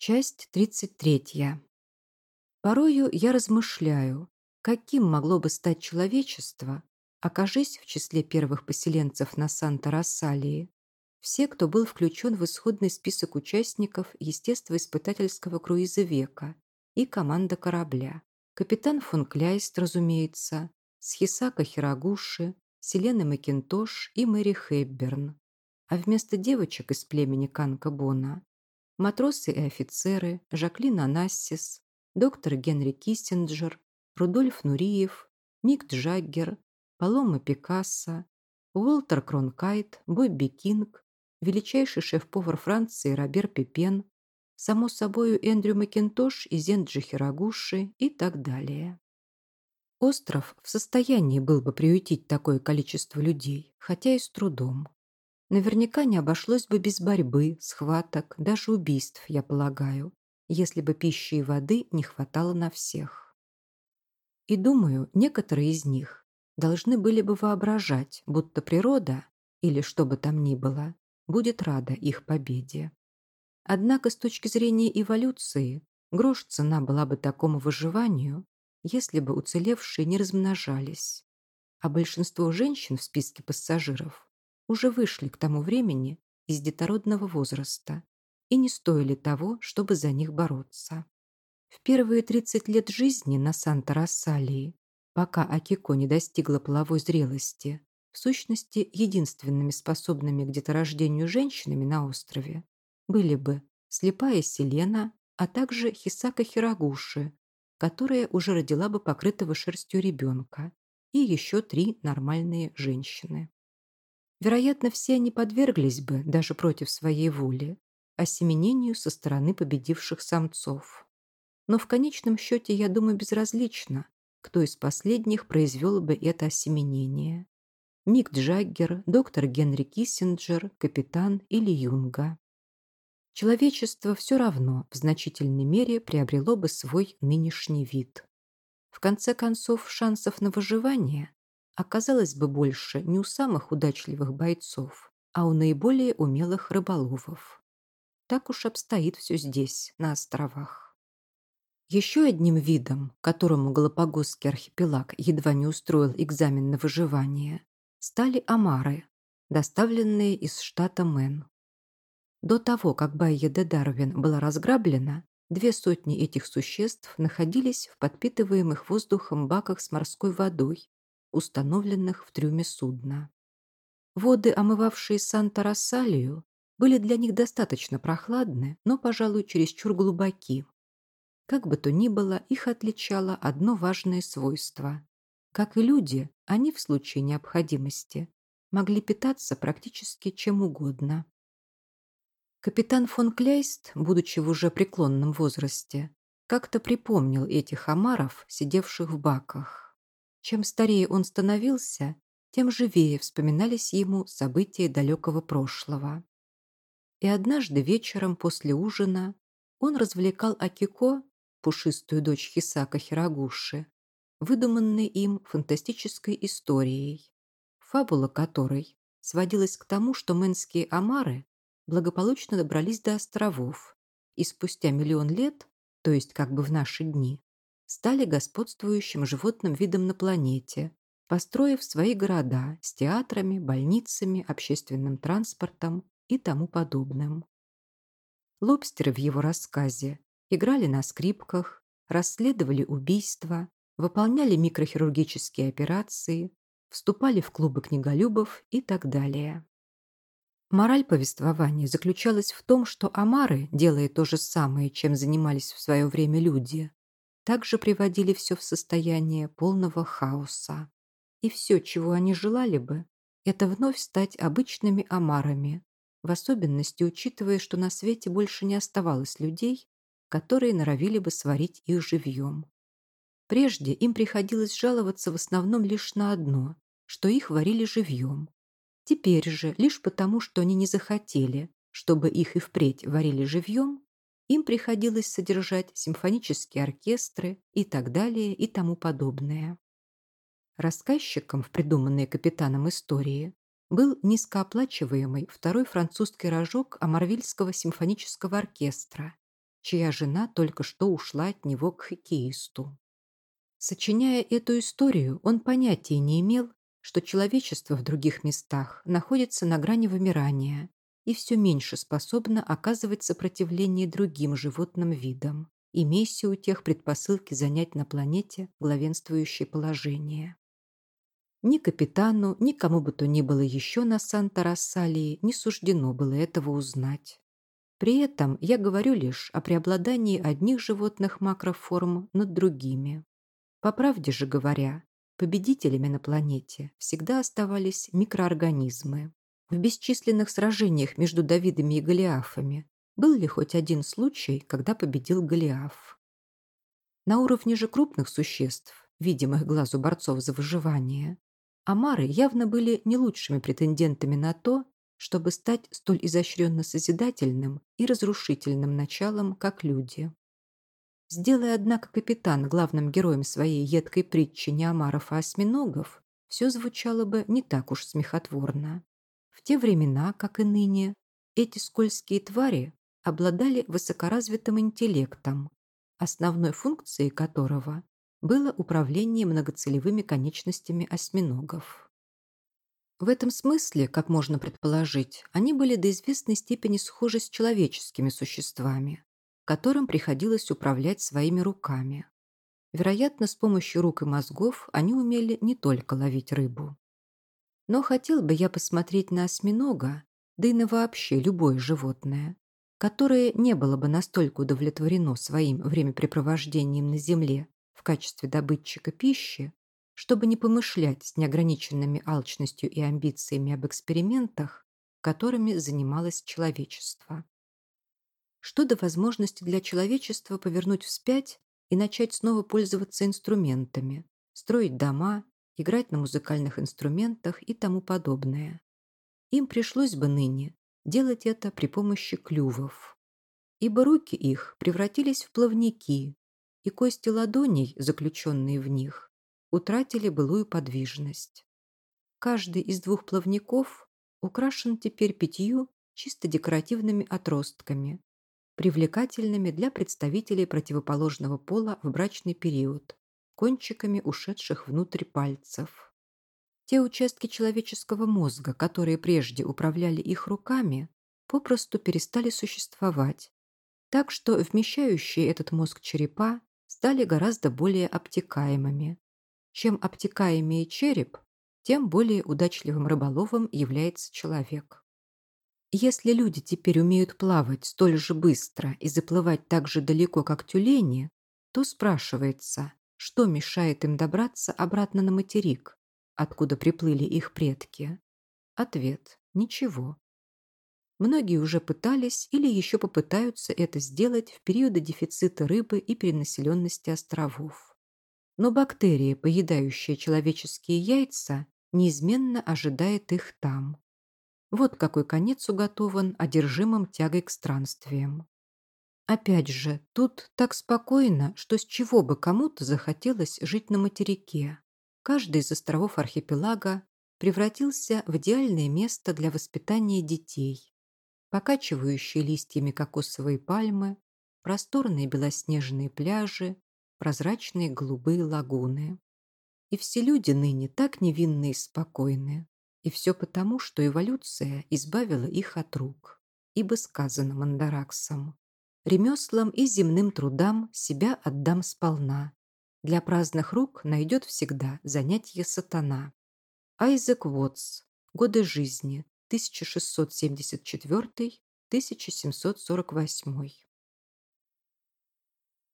Часть 33. Порою я размышляю, каким могло бы стать человечество, окажись в числе первых поселенцев на Санта-Рассалии, все, кто был включен в исходный список участников естествоиспытательского круиза века и команда корабля. Капитан фон Кляйст, разумеется, Схисака Хирагуши, Селена Макинтош и Мэри Хэбберн. А вместо девочек из племени Канка-Бона матросы и офицеры, Жаклин Анассис, доктор Генри Киссинджер, Рудольф Нуриев, Мик Джаггер, Палома Пикассо, Уолтер Кронкайт, Бобби Кинг, величайший шеф-повар Франции Робер Пипен, само собою Эндрю Макинтош и Зенджи Хирагуши и так далее. Остров в состоянии был бы приютить такое количество людей, хотя и с трудом. Наверняка не обошлось бы без борьбы, схваток, даже убийств, я полагаю, если бы пищи и воды не хватало на всех. И думаю, некоторые из них должны были бы воображать, будто природа, или что бы там ни было, будет рада их победе. Однако с точки зрения эволюции грош цена была бы такому выживанию, если бы уцелевшие не размножались. А большинство женщин в списке пассажиров уже вышли к тому времени из детородного возраста и не стоили того, чтобы за них бороться. В первые 30 лет жизни на Санта-Рассалии, пока Акико не достигла половой зрелости, в сущности, единственными способными к деторождению женщинами на острове были бы слепая Селена, а также Хисака Хирагуши, которая уже родила бы покрытого шерстью ребенка, и еще три нормальные женщины. Вероятно, все они подверглись бы, даже против своей воли, осеменению со стороны победивших самцов. Но в конечном счете, я думаю, безразлично, кто из последних произвел бы это осеменение. Мик Джаггер, доктор Генри Киссинджер, капитан или Юнга. Человечество все равно в значительной мере приобрело бы свой нынешний вид. В конце концов, шансов на выживание оказалось бы больше не у самых удачливых бойцов, а у наиболее умелых рыболовов. Так уж обстоит все здесь, на островах. Еще одним видом, которому Галапагосский архипелаг едва не устроил экзамен на выживание, стали омары, доставленные из штата Мэн. До того, как Байя де Дарвин была разграблена, две сотни этих существ находились в подпитываемых воздухом баках с морской водой установленных в трюме судна. Воды, омывавшие Санта-Рассалию, были для них достаточно прохладны, но, пожалуй, чересчур глубоки. Как бы то ни было, их отличало одно важное свойство. Как и люди, они в случае необходимости могли питаться практически чем угодно. Капитан фон Кляйст, будучи в уже преклонном возрасте, как-то припомнил этих омаров, сидевших в баках. Чем старее он становился, тем живее вспоминались ему события далекого прошлого. И однажды вечером после ужина он развлекал Акико, пушистую дочь Хисака Хирагуши, выдуманной им фантастической историей, фабула которой сводилась к тому, что мэнские омары благополучно добрались до островов и спустя миллион лет, то есть как бы в наши дни, стали господствующим животным видом на планете, построив свои города с театрами, больницами, общественным транспортом и тому подобным. Лобстеры в его рассказе играли на скрипках, расследовали убийства, выполняли микрохирургические операции, вступали в клубы книголюбов и так далее. Мораль повествования заключалась в том, что омары, делая то же самое, чем занимались в свое время люди, также приводили все в состояние полного хаоса. И все, чего они желали бы, это вновь стать обычными омарами, в особенности учитывая, что на свете больше не оставалось людей, которые норовили бы сварить их живьем. Прежде им приходилось жаловаться в основном лишь на одно, что их варили живьем. Теперь же, лишь потому, что они не захотели, чтобы их и впредь варили живьем, им приходилось содержать симфонические оркестры и так далее и тому подобное. Рассказчиком в придуманной капитаном истории был низкооплачиваемый второй французский рожок Амарвильского симфонического оркестра, чья жена только что ушла от него к хоккеисту. Сочиняя эту историю, он понятия не имел, что человечество в других местах находится на грани вымирания и все меньше способно оказывать сопротивление другим животным видам, имеющие у тех предпосылки занять на планете главенствующее положение. Ни капитану, ни кому бы то ни было еще на Санта-Рассалии не суждено было этого узнать. При этом я говорю лишь о преобладании одних животных макроформ над другими. По правде же говоря, победителями на планете всегда оставались микроорганизмы. В бесчисленных сражениях между Давидами и Голиафами был ли хоть один случай, когда победил Голиаф? На уровне же крупных существ, видимых глазу борцов за выживание, Амары явно были не лучшими претендентами на то, чтобы стать столь изощренно созидательным и разрушительным началом, как люди. Сделая, однако, капитан главным героем своей едкой притчи не Амаров, а осьминогов, все звучало бы не так уж смехотворно. В те времена, как и ныне, эти скользкие твари обладали высокоразвитым интеллектом, основной функцией которого было управление многоцелевыми конечностями осьминогов. В этом смысле, как можно предположить, они были до известной степени схожи с человеческими существами, которым приходилось управлять своими руками. Вероятно, с помощью рук и мозгов они умели не только ловить рыбу. Но хотел бы я посмотреть на осьминога, да и на вообще любое животное, которое не было бы настолько удовлетворено своим времяпрепровождением на Земле в качестве добытчика пищи, чтобы не помышлять с неограниченными алчностью и амбициями об экспериментах, которыми занималось человечество. Что до возможности для человечества повернуть вспять и начать снова пользоваться инструментами, строить дома, играть на музыкальных инструментах и тому подобное. Им пришлось бы ныне делать это при помощи клювов. Ибо руки их превратились в плавники, и кости ладоней, заключенные в них, утратили былую подвижность. Каждый из двух плавников украшен теперь пятью чисто декоративными отростками, привлекательными для представителей противоположного пола в брачный период, кончиками ушедших внутрь пальцев. Те участки человеческого мозга, которые прежде управляли их руками, попросту перестали существовать, так что вмещающие этот мозг черепа стали гораздо более обтекаемыми. Чем обтекаемее череп, тем более удачливым рыболовом является человек. Если люди теперь умеют плавать столь же быстро и заплывать так же далеко, как тюлени, то спрашивается, что мешает им добраться обратно на материк, откуда приплыли их предки? Ответ – ничего. Многие уже пытались или еще попытаются это сделать в периоды дефицита рыбы и перенаселенности островов. Но бактерия, поедающая человеческие яйца, неизменно ожидает их там. Вот какой конец уготован одержимым тягой к странствиям. Опять же, тут так спокойно, что с чего бы кому-то захотелось жить на материке. Каждый из островов архипелага превратился в идеальное место для воспитания детей покачивающие листьями кокосовые пальмы, просторные белоснежные пляжи, прозрачные голубые лагуны. И все люди ныне так невинны и спокойны. И все потому, что эволюция избавила их от рук. Ибо сказано Мандараксом, «Ремеслам и земным трудам себя отдам сполна. Для праздных рук найдет всегда занятие сатана». Айзек Уотс. Годы жизни. 1674-1748.